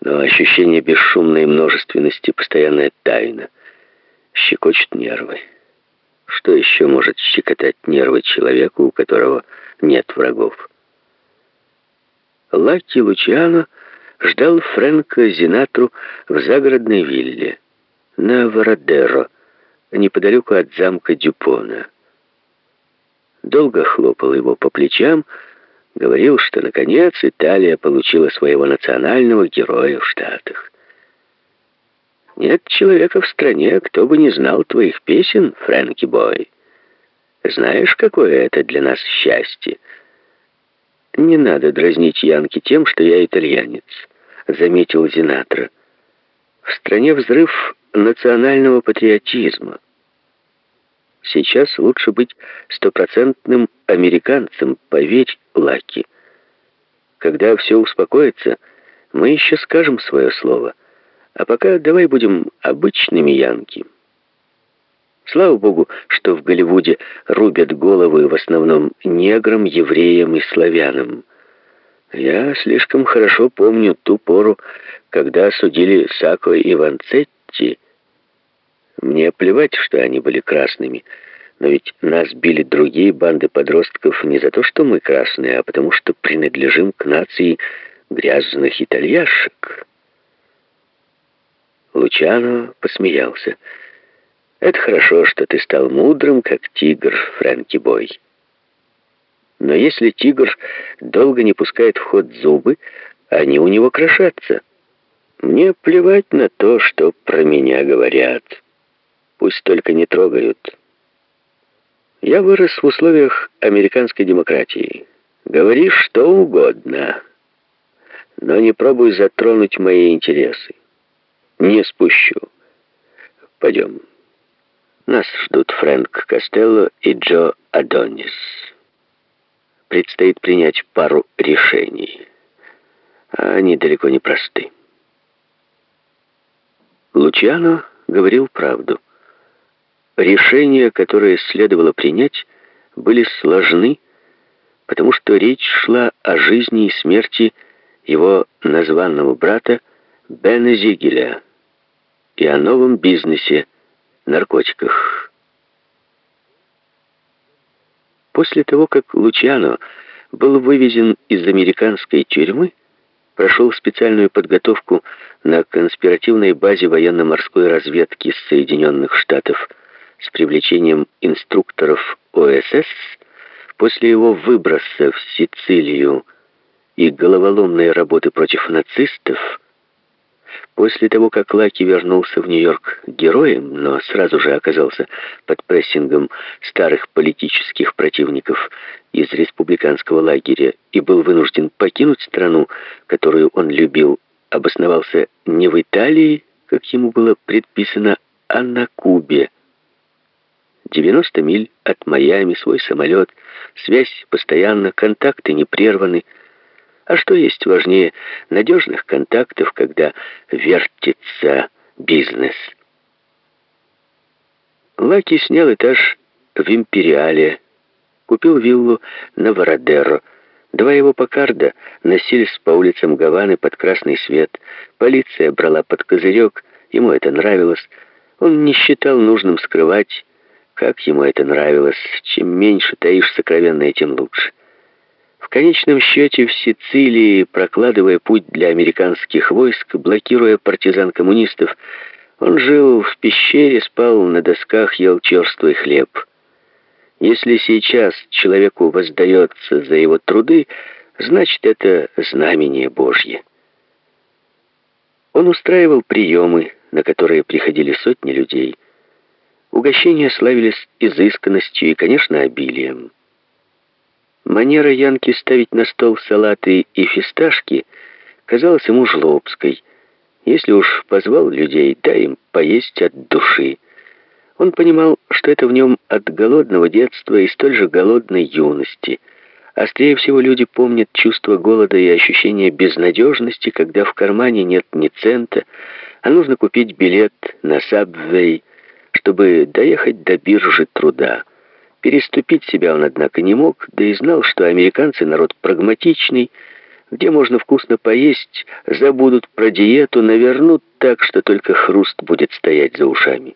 Но ощущение бесшумной множественности, постоянная тайна, щекочет нервы. Что еще может щекотать нервы человеку, у которого нет врагов? Лаки Лучиано ждал Фрэнка Зинатру в загородной вилле на Вородеро, неподалеку от замка Дюпона. Долго хлопал его по плечам, говорил, что, наконец, Италия получила своего национального героя в Штатах. Нет человека в стране, кто бы не знал твоих песен, Фрэнки Бой. Знаешь, какое это для нас счастье? Не надо дразнить Янки тем, что я итальянец, заметил Зинатра. В стране взрыв национального патриотизма. Сейчас лучше быть стопроцентным американцем, поверь, Лаки. Когда все успокоится, мы еще скажем свое слово. А пока давай будем обычными янки. Слава богу, что в Голливуде рубят головы в основном неграм, евреям и славянам. Я слишком хорошо помню ту пору, когда судили Сако и Ванцетти, мне плевать, что они были красными, но ведь нас били другие банды подростков не за то, что мы красные, а потому что принадлежим к нации грязных итальяшек. Лучано посмеялся. «Это хорошо, что ты стал мудрым, как тигр, Фрэнки Бой. Но если тигр долго не пускает в ход зубы, они у него крошатся. Мне плевать на то, что про меня говорят». Пусть только не трогают. Я вырос в условиях американской демократии. Говори что угодно, но не пробуй затронуть мои интересы. Не спущу. Пойдем. Нас ждут Фрэнк Костелло и Джо Адонис. Предстоит принять пару решений. Они далеко не просты. Лучано говорил правду. Решения, которые следовало принять, были сложны, потому что речь шла о жизни и смерти его названного брата Бена Зигеля и о новом бизнесе — наркотиках. После того, как Лучиано был вывезен из американской тюрьмы, прошел специальную подготовку на конспиративной базе военно-морской разведки Соединенных Штатов – с привлечением инструкторов ОСС после его выброса в Сицилию и головоломной работы против нацистов, после того, как Лаки вернулся в Нью-Йорк героем, но сразу же оказался под прессингом старых политических противников из республиканского лагеря и был вынужден покинуть страну, которую он любил, обосновался не в Италии, как ему было предписано, а на Кубе, 90 миль от Майами, свой самолет, связь постоянно, контакты не прерваны. А что есть важнее надежных контактов, когда вертится бизнес? Лаки снял этаж в Империале, купил виллу на Вородеро. Два его покарда носились по улицам Гаваны под красный свет. Полиция брала под козырек, ему это нравилось. Он не считал нужным скрывать как ему это нравилось. Чем меньше таишь сокровенное, тем лучше. В конечном счете в Сицилии, прокладывая путь для американских войск, блокируя партизан-коммунистов, он жил в пещере, спал на досках, ел черствый хлеб. Если сейчас человеку воздается за его труды, значит, это знамение Божье. Он устраивал приемы, на которые приходили сотни людей – Угощения славились изысканностью и, конечно, обилием. Манера Янки ставить на стол салаты и фисташки казалась ему жлобской. Если уж позвал людей, дай им поесть от души. Он понимал, что это в нем от голодного детства и столь же голодной юности. Острее всего люди помнят чувство голода и ощущение безнадежности, когда в кармане нет ни цента, а нужно купить билет на Сабвей, чтобы доехать до биржи труда. Переступить себя он, однако, не мог, да и знал, что американцы народ прагматичный, где можно вкусно поесть, забудут про диету, навернут так, что только хруст будет стоять за ушами.